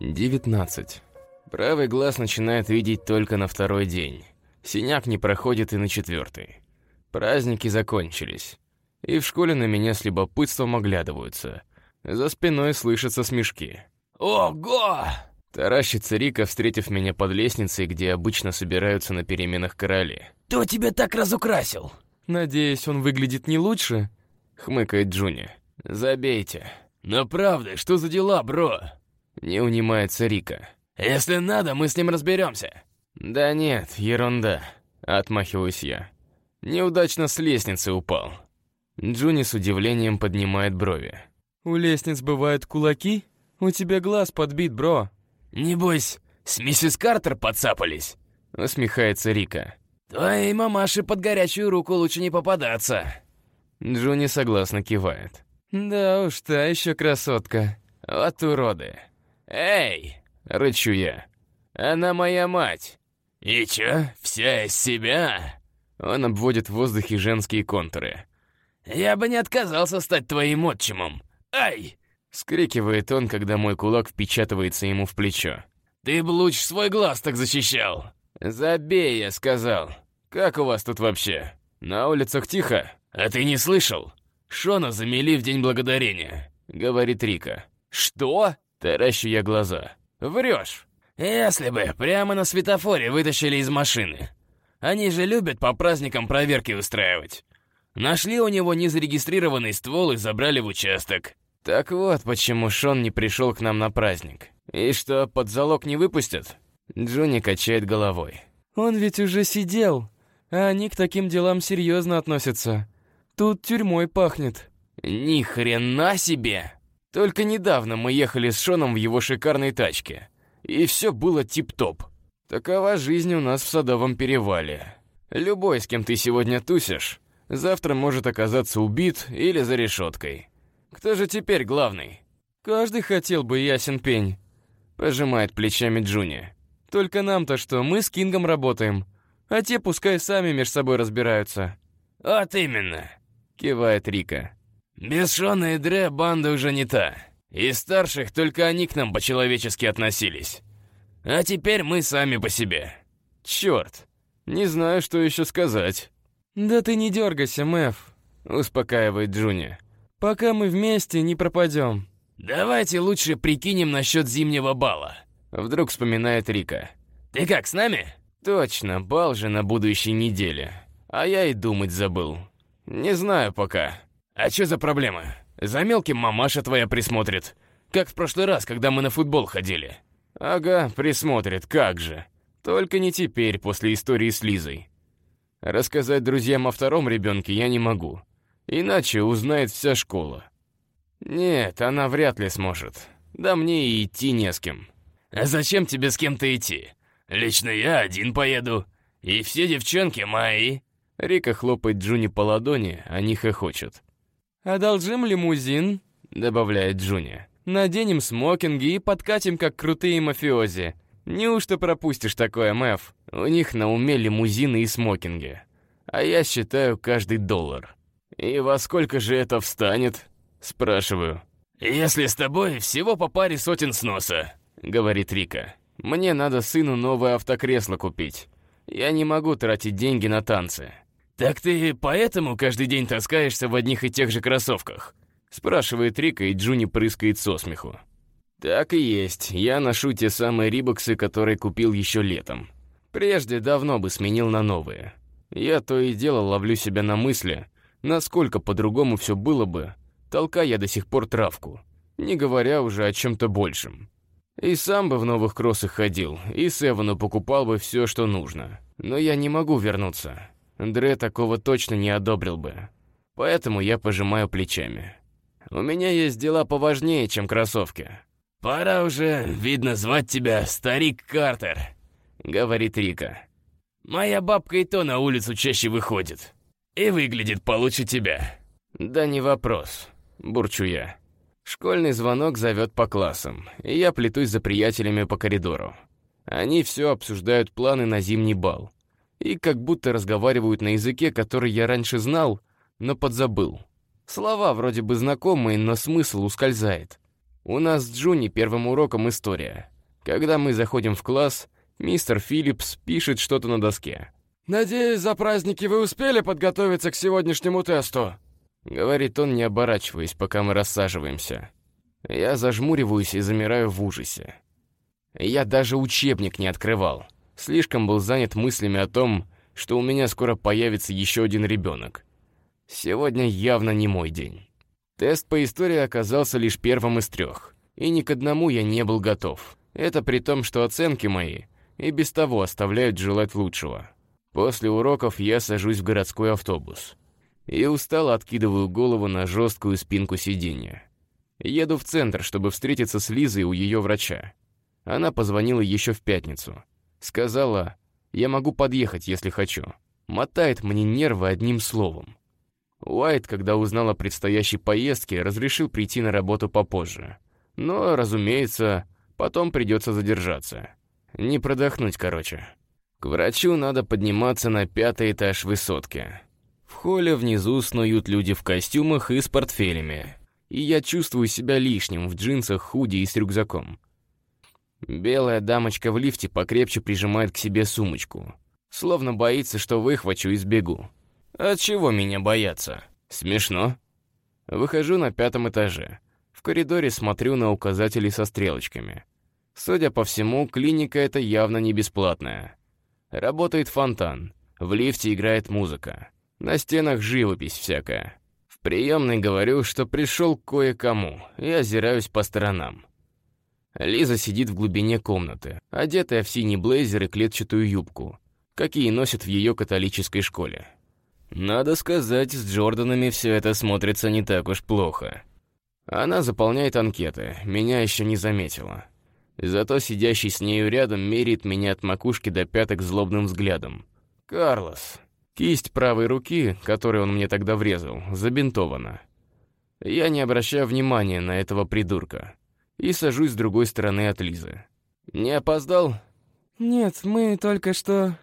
19. Правый глаз начинает видеть только на второй день. Синяк не проходит и на четвертый. Праздники закончились. И в школе на меня с любопытством оглядываются. За спиной слышатся смешки. «Ого!» Таращится Рика, встретив меня под лестницей, где обычно собираются на переменах короли. «Кто тебя так разукрасил?» «Надеюсь, он выглядит не лучше?» — хмыкает Джуни. «Забейте». «Но правда, что за дела, бро?» Не унимается Рика. «Если надо, мы с ним разберемся». «Да нет, ерунда», — отмахиваюсь я. Неудачно с лестницы упал. Джуни с удивлением поднимает брови. «У лестниц бывают кулаки? У тебя глаз подбит, бро». «Небось, с миссис Картер подцапались?» — усмехается Рика. «Твоей мамаше под горячую руку лучше не попадаться». Джуни согласно кивает. «Да уж, та еще красотка. Вот уроды». «Эй!» — рычу я. «Она моя мать!» «И чё, вся из себя?» Он обводит в воздухе женские контуры. «Я бы не отказался стать твоим отчимом. Ай!» Скрикивает он, когда мой кулак впечатывается ему в плечо. «Ты бы лучше свой глаз так защищал!» «Забей, я сказал. Как у вас тут вообще? На улицах тихо?» «А ты не слышал? Шона замели в День Благодарения», — говорит Рика. «Что?» — таращу я глаза. «Врешь. Если бы прямо на светофоре вытащили из машины. Они же любят по праздникам проверки устраивать. Нашли у него незарегистрированный ствол и забрали в участок. Так вот, почему Шон не пришел к нам на праздник. И что, под залог не выпустят? Джуни качает головой. Он ведь уже сидел, а они к таким делам серьезно относятся. Тут тюрьмой пахнет. Ни хрена себе! Только недавно мы ехали с Шоном в его шикарной тачке. И все было тип-топ. Такова жизнь у нас в Садовом перевале. Любой, с кем ты сегодня тусишь, завтра может оказаться убит или за решеткой. Кто же теперь главный? Каждый хотел бы ясен пень. Пожимает плечами Джуни. Только нам-то что, мы с Кингом работаем. А те пускай сами между собой разбираются. Вот именно. Кивает Рика. Без Шона и Дре банда уже не та. Из старших только они к нам по-человечески относились. А теперь мы сами по себе. Черт, не знаю, что еще сказать. Да ты не дергайся, Мэв, успокаивает Джуни. Пока мы вместе, не пропадем. Давайте лучше прикинем насчет зимнего бала. Вдруг вспоминает Рика. Ты как, с нами? Точно, бал же на будущей неделе. А я и думать забыл. Не знаю пока. А что за проблема? За мелким мамаша твоя присмотрит. Как в прошлый раз, когда мы на футбол ходили. Ага, присмотрит, как же. Только не теперь, после истории с Лизой. Рассказать друзьям о втором ребенке я не могу. Иначе узнает вся школа. Нет, она вряд ли сможет. Да мне и идти не с кем. А зачем тебе с кем-то идти? Лично я один поеду. И все девчонки мои. Рика хлопает Джуни по ладони, они хохочут. «Одолжим лимузин», — добавляет Джуни. «Наденем смокинги и подкатим, как крутые мафиози. Неужто пропустишь такое, Мэв? У них на уме лимузины и смокинги. А я считаю каждый доллар». «И во сколько же это встанет?» — спрашиваю. «Если с тобой всего по паре сотен сноса», — говорит Рика. «Мне надо сыну новое автокресло купить. Я не могу тратить деньги на танцы». «Так ты поэтому каждый день таскаешься в одних и тех же кроссовках?» — спрашивает Рика, и Джуни прыскает со смеху. «Так и есть. Я ношу те самые рибоксы, которые купил еще летом. Прежде давно бы сменил на новые. Я то и дело ловлю себя на мысли, Насколько по-другому все было бы, толкая я до сих пор травку, не говоря уже о чем-то большем. И сам бы в новых кроссах ходил, и Севану покупал бы все, что нужно. Но я не могу вернуться. Дре такого точно не одобрил бы. Поэтому я пожимаю плечами. У меня есть дела поважнее, чем кроссовки. «Пора уже, видно, звать тебя Старик Картер», — говорит Рика. «Моя бабка и то на улицу чаще выходит. И выглядит получше тебя». «Да не вопрос», — бурчу я. Школьный звонок зовет по классам, и я плетусь за приятелями по коридору. Они все обсуждают планы на зимний бал. И как будто разговаривают на языке, который я раньше знал, но подзабыл. Слова вроде бы знакомые, но смысл ускользает. У нас с Джуни первым уроком история. Когда мы заходим в класс, мистер Филлипс пишет что-то на доске. «Надеюсь, за праздники вы успели подготовиться к сегодняшнему тесту?» Говорит он, не оборачиваясь, пока мы рассаживаемся. Я зажмуриваюсь и замираю в ужасе. Я даже учебник не открывал. Слишком был занят мыслями о том, что у меня скоро появится еще один ребенок. Сегодня явно не мой день. Тест по истории оказался лишь первым из трех, и ни к одному я не был готов. Это при том, что оценки мои и без того оставляют желать лучшего. После уроков я сажусь в городской автобус и устало откидываю голову на жесткую спинку сиденья. Еду в центр, чтобы встретиться с Лизой у ее врача. Она позвонила еще в пятницу. Сказала, я могу подъехать, если хочу. Мотает мне нервы одним словом. Уайт, когда узнал о предстоящей поездке, разрешил прийти на работу попозже. Но, разумеется, потом придется задержаться. Не продохнуть, короче. К врачу надо подниматься на пятый этаж высотки. В холле внизу снуют люди в костюмах и с портфелями. И я чувствую себя лишним в джинсах, худи и с рюкзаком. Белая дамочка в лифте покрепче прижимает к себе сумочку. Словно боится, что выхвачу и сбегу. От чего меня бояться? Смешно. Выхожу на пятом этаже. В коридоре смотрю на указатели со стрелочками. Судя по всему, клиника эта явно не бесплатная. Работает фонтан. В лифте играет музыка. На стенах живопись всякая. В приемной говорю, что пришел кое-кому, и озираюсь по сторонам. Лиза сидит в глубине комнаты, одетая в синий блейзер и клетчатую юбку, какие носят в ее католической школе. Надо сказать, с Джорданами все это смотрится не так уж плохо. Она заполняет анкеты, меня еще не заметила. Зато сидящий с нею рядом меряет меня от макушки до пяток злобным взглядом. «Карлос». Кисть правой руки, которой он мне тогда врезал, забинтована. Я не обращаю внимания на этого придурка и сажусь с другой стороны от Лизы. «Не опоздал?» «Нет, мы только что...»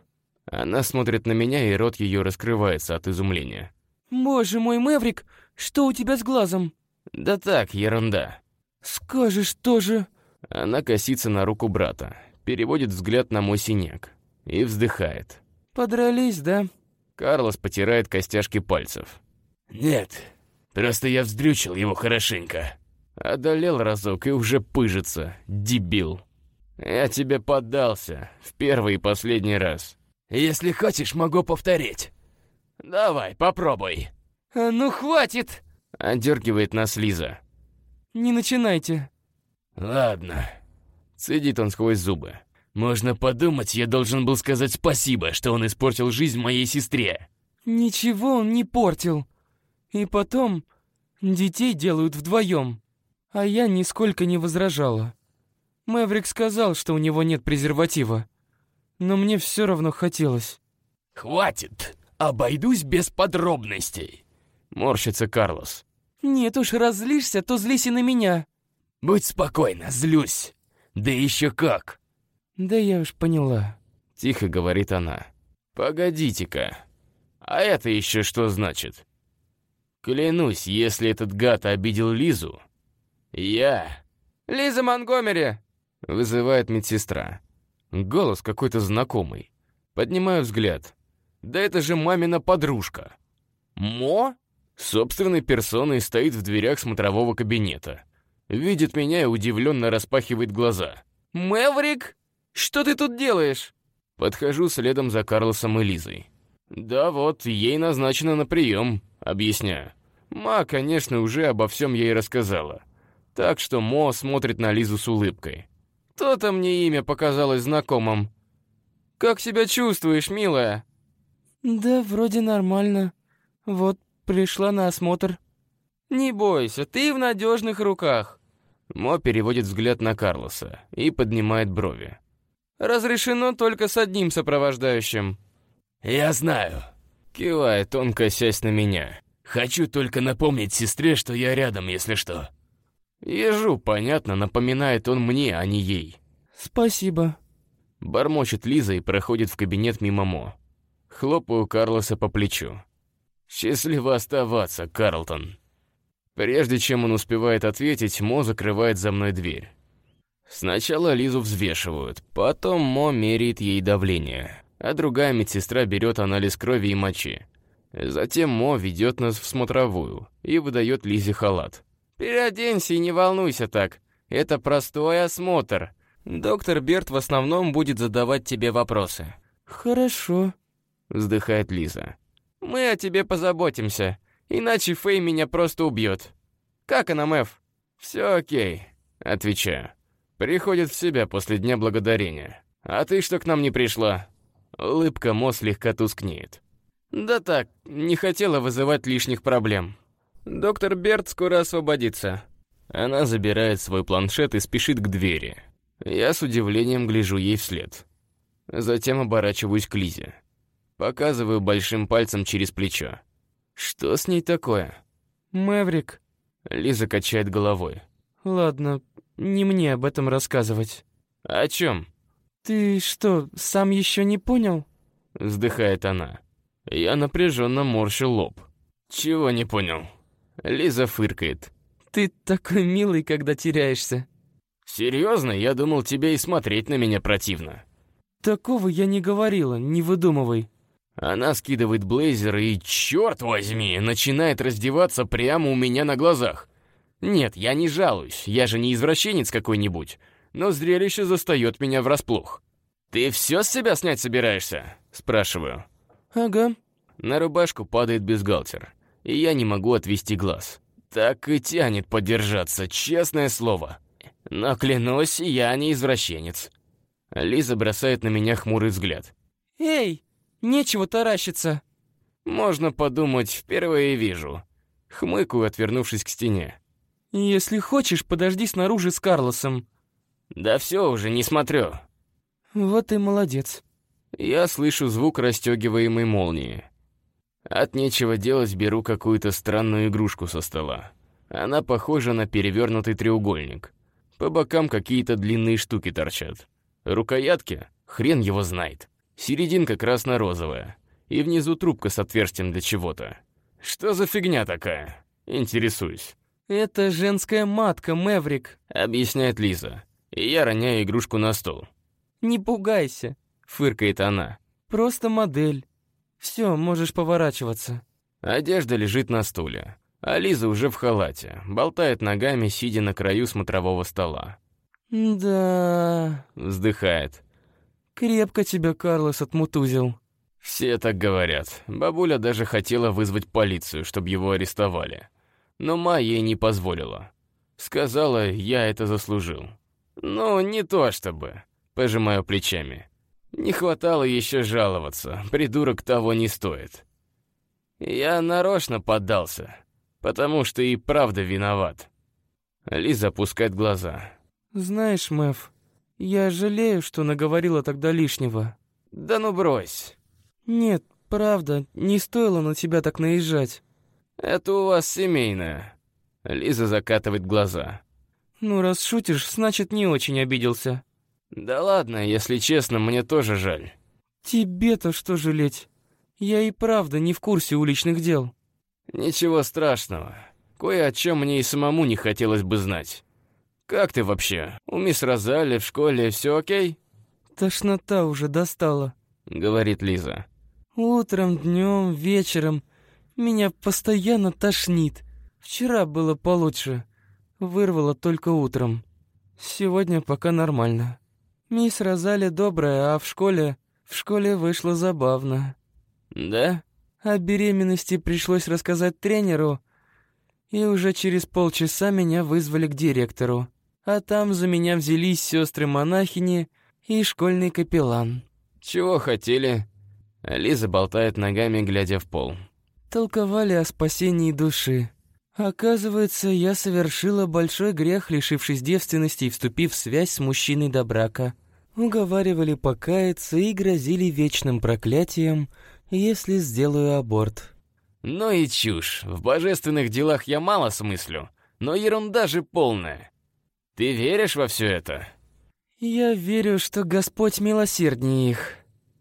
Она смотрит на меня, и рот ее раскрывается от изумления. «Боже мой, Мэврик, что у тебя с глазом?» «Да так, ерунда». «Скажешь тоже...» Она косится на руку брата, переводит взгляд на мой синяк и вздыхает. «Подрались, да?» Карлос потирает костяшки пальцев. «Нет, просто я вздрючил его хорошенько». Одолел разок и уже пыжится, дебил. Я тебе поддался, в первый и последний раз. Если хочешь, могу повторить. Давай, попробуй. А ну хватит! Одергивает нас Лиза. Не начинайте. Ладно. Цедит он сквозь зубы. Можно подумать, я должен был сказать спасибо, что он испортил жизнь моей сестре. Ничего он не портил. И потом, детей делают вдвоем. А я нисколько не возражала. Мэврик сказал, что у него нет презерватива. Но мне все равно хотелось. «Хватит! Обойдусь без подробностей!» Морщится Карлос. «Нет уж, разлишься, то злись и на меня». «Будь спокойна, злюсь. Да еще как!» «Да я уж поняла», — тихо говорит она. «Погодите-ка, а это еще что значит?» Клянусь, если этот гад обидел Лизу, я... «Лиза Монгомери!» — вызывает медсестра. Голос какой-то знакомый. Поднимаю взгляд. Да это же мамина подружка. Мо? Собственной персоной стоит в дверях смотрового кабинета. Видит меня и удивленно распахивает глаза. «Мэврик, что ты тут делаешь?» Подхожу следом за Карлосом и Лизой. «Да вот, ей назначено на прием», — объясняю. Ма, конечно, уже обо всем ей рассказала. Так что Мо смотрит на Лизу с улыбкой. «То-то мне имя показалось знакомым. Как себя чувствуешь, милая?» «Да, вроде нормально. Вот, пришла на осмотр». «Не бойся, ты в надежных руках». Мо переводит взгляд на Карлоса и поднимает брови. «Разрешено только с одним сопровождающим». «Я знаю», — кивает он, косясь на меня. «Хочу только напомнить сестре, что я рядом, если что». Ежу, понятно, напоминает он мне, а не ей. «Спасибо». Бормочет Лиза и проходит в кабинет мимо Мо. Хлопаю Карлоса по плечу. «Счастливо оставаться, Карлтон». Прежде чем он успевает ответить, Мо закрывает за мной дверь. Сначала Лизу взвешивают, потом Мо меряет ей давление, а другая медсестра берет анализ крови и мочи. Затем Мо ведет нас в смотровую и выдает Лизе халат. «Переоденься и не волнуйся так. Это простой осмотр. Доктор Берт в основном будет задавать тебе вопросы». «Хорошо», — вздыхает Лиза. «Мы о тебе позаботимся, иначе Фэй меня просто убьет. Как она, Мэв?» «Все окей», — отвечаю. Приходит в себя после Дня Благодарения. А ты что к нам не пришла?» Улыбка Мо слегка тускнеет. «Да так, не хотела вызывать лишних проблем. Доктор Берт скоро освободится». Она забирает свой планшет и спешит к двери. Я с удивлением гляжу ей вслед. Затем оборачиваюсь к Лизе. Показываю большим пальцем через плечо. «Что с ней такое?» «Мэврик». Лиза качает головой. «Ладно, не мне об этом рассказывать». «О чем?» «Ты что, сам еще не понял?» Вздыхает она. Я напряженно морщу лоб. «Чего не понял?» Лиза фыркает. «Ты такой милый, когда теряешься». «Серьезно? Я думал, тебе и смотреть на меня противно». «Такого я не говорила, не выдумывай». Она скидывает блейзер и, черт возьми, начинает раздеваться прямо у меня на глазах. Нет, я не жалуюсь, я же не извращенец какой-нибудь, но зрелище застает меня врасплох. «Ты все с себя снять собираешься?» — спрашиваю. «Ага». На рубашку падает бюстгальтер, и я не могу отвести глаз. Так и тянет подержаться, честное слово. Но клянусь, я не извращенец. Лиза бросает на меня хмурый взгляд. «Эй, нечего таращиться!» Можно подумать, впервые вижу. Хмыкаю, отвернувшись к стене. «Если хочешь, подожди снаружи с Карлосом». «Да все уже, не смотрю». «Вот и молодец». Я слышу звук расстегиваемой молнии. От нечего делать беру какую-то странную игрушку со стола. Она похожа на перевернутый треугольник. По бокам какие-то длинные штуки торчат. Рукоятки? Хрен его знает. Серединка красно-розовая. И внизу трубка с отверстием для чего-то. Что за фигня такая? Интересуюсь. «Это женская матка, Мэврик», — объясняет Лиза. И я роняю игрушку на стол. «Не пугайся», — фыркает она. «Просто модель. Все, можешь поворачиваться». Одежда лежит на стуле, а Лиза уже в халате, болтает ногами, сидя на краю смотрового стола. «Да...» — вздыхает. «Крепко тебя Карлос отмутузил». Все так говорят. Бабуля даже хотела вызвать полицию, чтобы его арестовали но Ма ей не позволила. Сказала, я это заслужил. Ну, не то чтобы. Пожимаю плечами. Не хватало еще жаловаться, придурок того не стоит. Я нарочно поддался, потому что и правда виноват. Лиза опускает глаза. «Знаешь, Мэв, я жалею, что наговорила тогда лишнего». «Да ну брось». «Нет, правда, не стоило на тебя так наезжать. «Это у вас семейное». Лиза закатывает глаза. «Ну, раз шутишь, значит, не очень обиделся». «Да ладно, если честно, мне тоже жаль». «Тебе-то что жалеть? Я и правда не в курсе уличных дел». «Ничего страшного. Кое о чем мне и самому не хотелось бы знать. Как ты вообще? У мисс Розали в школе все окей?» «Тошнота уже достала», — говорит Лиза. «Утром, днем, вечером меня постоянно тошнит. Вчера было получше. Вырвало только утром. Сегодня пока нормально. Мисс Розали добрая, а в школе... В школе вышло забавно. Да? О беременности пришлось рассказать тренеру, и уже через полчаса меня вызвали к директору. А там за меня взялись сестры-монахини и школьный капеллан. Чего хотели? Лиза болтает ногами, глядя в пол толковали о спасении души. Оказывается, я совершила большой грех, лишившись девственности и вступив в связь с мужчиной до брака. Уговаривали покаяться и грозили вечным проклятием, если сделаю аборт. Ну и чушь. В божественных делах я мало смыслю, но ерунда же полная. Ты веришь во все это? Я верю, что Господь милосерднее их.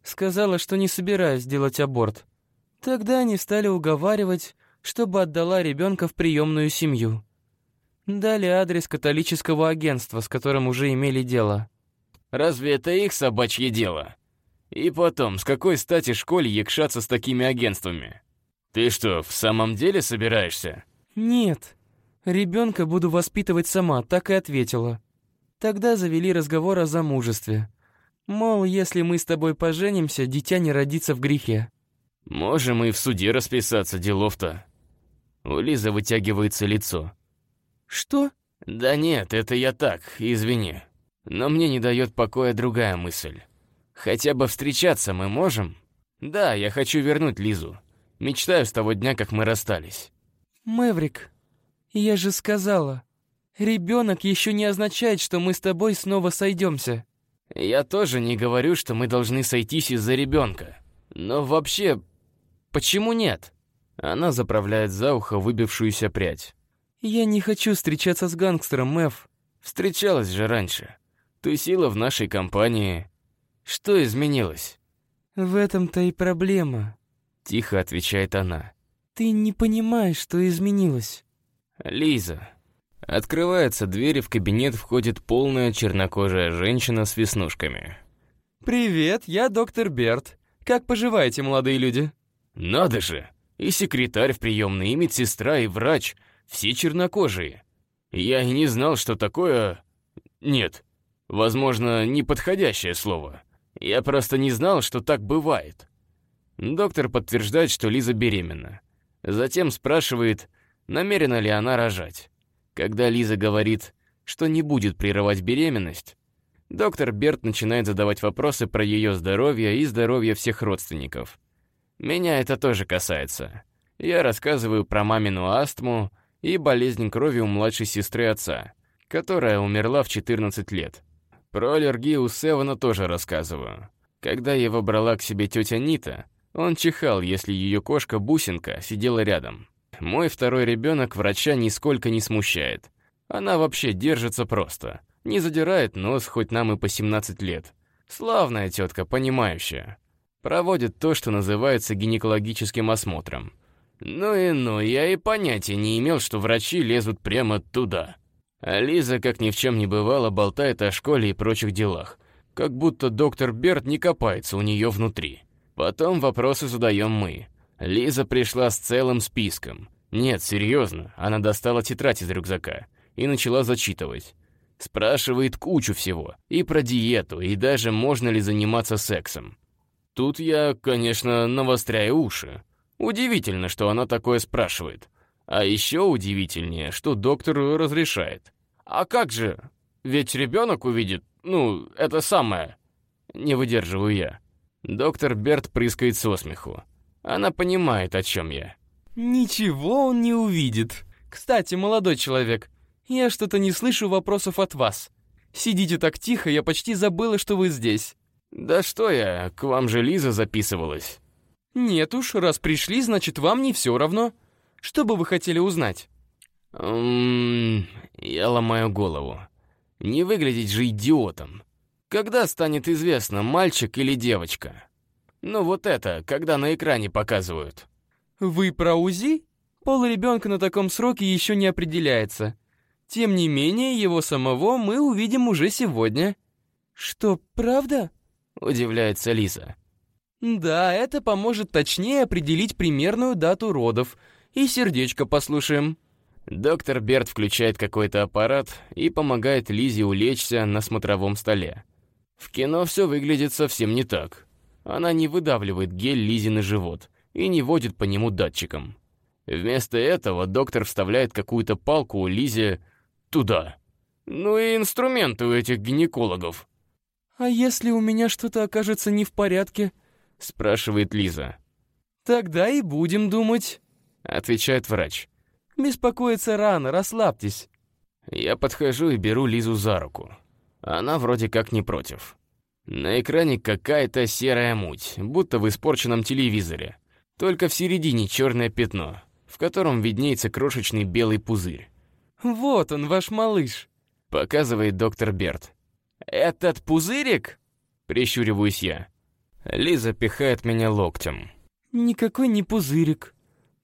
Сказала, что не собираюсь делать аборт. Тогда они стали уговаривать, чтобы отдала ребенка в приемную семью. Дали адрес католического агентства, с которым уже имели дело. Разве это их собачье дело? И потом, с какой стати школе якшаться с такими агентствами? Ты что, в самом деле собираешься? Нет. Ребенка буду воспитывать сама, так и ответила. Тогда завели разговор о замужестве. Мол, если мы с тобой поженимся, дитя не родится в грехе. Можем и в суде расписаться, делов-то. У Лизы вытягивается лицо. Что? Да нет, это я так, извини. Но мне не дает покоя другая мысль. Хотя бы встречаться мы можем? Да, я хочу вернуть Лизу. Мечтаю с того дня, как мы расстались. Мэврик, я же сказала, ребенок еще не означает, что мы с тобой снова сойдемся. Я тоже не говорю, что мы должны сойтись из-за ребенка. Но вообще, почему нет? Она заправляет за ухо выбившуюся прядь. Я не хочу встречаться с гангстером, Мэв. Встречалась же раньше. Ты сила в нашей компании. Что изменилось? В этом-то и проблема. Тихо отвечает она. Ты не понимаешь, что изменилось. Лиза. Открывается дверь, и в кабинет входит полная чернокожая женщина с веснушками. «Привет, я доктор Берт. Как поживаете, молодые люди?» «Надо же! И секретарь в приемной, и медсестра, и врач. Все чернокожие. Я и не знал, что такое... Нет, возможно, неподходящее слово. Я просто не знал, что так бывает». Доктор подтверждает, что Лиза беременна. Затем спрашивает, намерена ли она рожать. Когда Лиза говорит, что не будет прерывать беременность, доктор Берт начинает задавать вопросы про ее здоровье и здоровье всех родственников. Меня это тоже касается. Я рассказываю про мамину астму и болезнь крови у младшей сестры отца, которая умерла в 14 лет. Про аллергию у Севана тоже рассказываю. Когда его брала к себе тетя Нита, он чихал, если ее кошка Бусинка сидела рядом. Мой второй ребенок врача нисколько не смущает. Она вообще держится просто. Не задирает нос, хоть нам и по 17 лет. Славная тетка, понимающая. Проводит то, что называется гинекологическим осмотром. Ну и ну, я и понятия не имел, что врачи лезут прямо туда. А Лиза, как ни в чем не бывало, болтает о школе и прочих делах. Как будто доктор Берт не копается у нее внутри. Потом вопросы задаем мы. Лиза пришла с целым списком. Нет, серьезно, она достала тетрадь из рюкзака и начала зачитывать. Спрашивает кучу всего. И про диету, и даже можно ли заниматься сексом. Тут я, конечно, навостряю уши. Удивительно, что она такое спрашивает. А еще удивительнее, что доктор разрешает. А как же? Ведь ребенок увидит, ну, это самое. Не выдерживаю я. Доктор Берт прыскает со смеху. Она понимает, о чем я. Ничего он не увидит. Кстати, молодой человек, я что-то не слышу вопросов от вас. Сидите так тихо, я почти забыла, что вы здесь. Да что я, к вам же Лиза записывалась. Нет уж, раз пришли, значит, вам не все равно. Что бы вы хотели узнать? Ммм, я ломаю голову. Не выглядеть же идиотом. Когда станет известно, мальчик или девочка? Ну вот это, когда на экране показывают. Вы про УЗИ? Пол ребенка на таком сроке еще не определяется. Тем не менее, его самого мы увидим уже сегодня. Что, правда? Удивляется Лиза. Да, это поможет точнее определить примерную дату родов. И сердечко послушаем. Доктор Берт включает какой-то аппарат и помогает Лизе улечься на смотровом столе. В кино все выглядит совсем не так. Она не выдавливает гель Лизе на живот и не водит по нему датчиком. Вместо этого доктор вставляет какую-то палку у Лизе туда. Ну и инструменты у этих гинекологов. «А если у меня что-то окажется не в порядке?» — спрашивает Лиза. «Тогда и будем думать», — отвечает врач. «Беспокоиться рано, расслабьтесь». Я подхожу и беру Лизу за руку. Она вроде как не против. На экране какая-то серая муть, будто в испорченном телевизоре. Только в середине черное пятно, в котором виднеется крошечный белый пузырь. «Вот он, ваш малыш», — показывает доктор Берт. «Этот пузырик?» — прищуриваюсь я. Лиза пихает меня локтем. «Никакой не пузырик.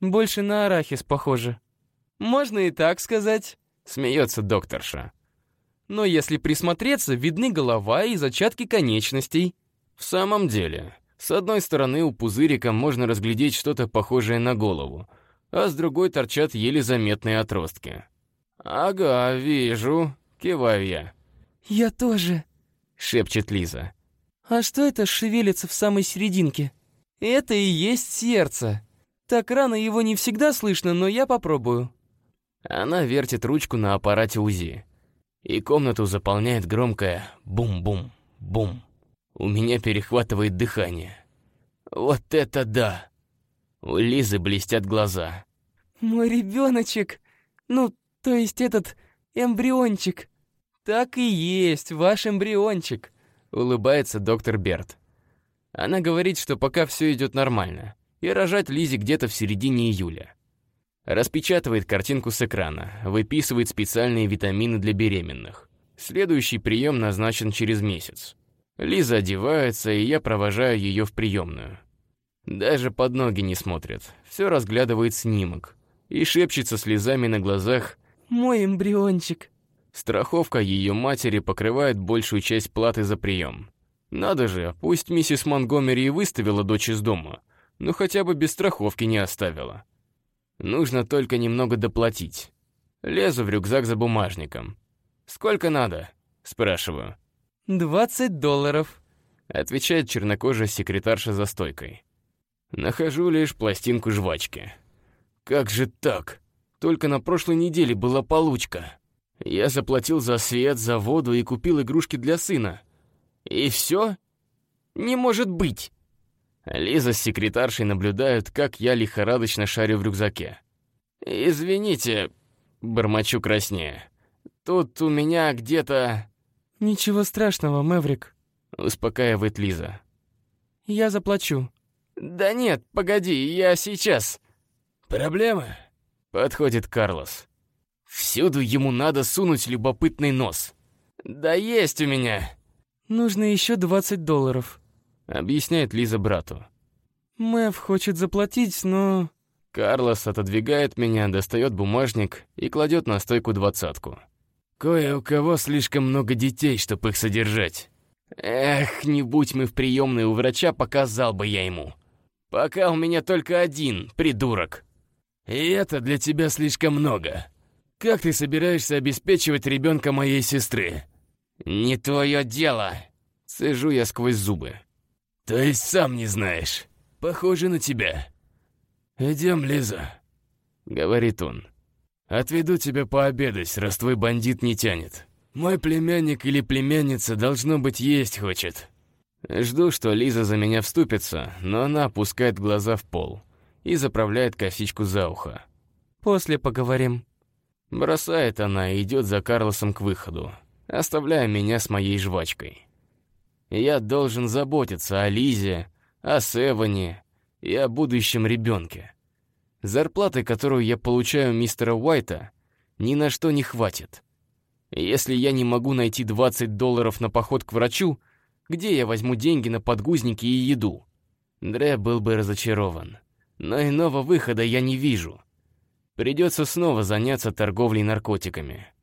Больше на арахис похоже. Можно и так сказать, смеется докторша. Но если присмотреться, видны голова и зачатки конечностей. В самом деле, с одной стороны у пузырика можно разглядеть что-то похожее на голову, а с другой торчат еле заметные отростки. «Ага, вижу», — киваю я. «Я тоже», — шепчет Лиза. «А что это шевелится в самой серединке?» «Это и есть сердце. Так рано его не всегда слышно, но я попробую». Она вертит ручку на аппарате УЗИ, и комнату заполняет громкое «бум-бум-бум». У меня перехватывает дыхание. Вот это да! У Лизы блестят глаза. «Мой ребеночек! Ну, то есть этот эмбриончик!» «Так и есть, ваш эмбриончик!» — улыбается доктор Берт. Она говорит, что пока все идет нормально, и рожать Лизе где-то в середине июля. Распечатывает картинку с экрана, выписывает специальные витамины для беременных. Следующий прием назначен через месяц. Лиза одевается, и я провожаю ее в приемную. Даже под ноги не смотрит, все разглядывает снимок и шепчется слезами на глазах «Мой эмбриончик». Страховка ее матери покрывает большую часть платы за прием. Надо же, пусть миссис Монгомери и выставила дочь из дома, но хотя бы без страховки не оставила. Нужно только немного доплатить. Лезу в рюкзак за бумажником. «Сколько надо?» — спрашиваю. «Двадцать долларов», — отвечает чернокожая секретарша за стойкой. Нахожу лишь пластинку жвачки. Как же так? Только на прошлой неделе была получка. Я заплатил за свет, за воду и купил игрушки для сына. И все? Не может быть! Лиза с секретаршей наблюдают, как я лихорадочно шарю в рюкзаке. «Извините», — бормочу краснее. «Тут у меня где-то...» «Ничего страшного, Мэврик», — успокаивает Лиза. «Я заплачу». «Да нет, погоди, я сейчас». «Проблемы?» — подходит Карлос. Всюду ему надо сунуть любопытный нос. «Да есть у меня». «Нужно еще 20 долларов», — объясняет Лиза брату. «Мэв хочет заплатить, но...» Карлос отодвигает меня, достает бумажник и кладет на стойку двадцатку. Кое у кого слишком много детей, чтобы их содержать. Эх, не будь мы в приемной у врача, показал бы я ему. Пока у меня только один, придурок. И это для тебя слишком много. Как ты собираешься обеспечивать ребенка моей сестры? Не твое дело. Сижу я сквозь зубы. То есть сам не знаешь. Похоже на тебя. Идем, Лиза, говорит он. Отведу тебя пообедать, раз твой бандит не тянет. Мой племянник или племянница, должно быть, есть хочет». Жду, что Лиза за меня вступится, но она опускает глаза в пол и заправляет косичку за ухо. «После поговорим». Бросает она и идет за Карлосом к выходу, оставляя меня с моей жвачкой. Я должен заботиться о Лизе, о Севане и о будущем ребенке. Зарплаты, которую я получаю мистера Уайта, ни на что не хватит. Если я не могу найти 20 долларов на поход к врачу, где я возьму деньги на подгузники и еду? Дре был бы разочарован. Но иного выхода я не вижу. Придется снова заняться торговлей наркотиками.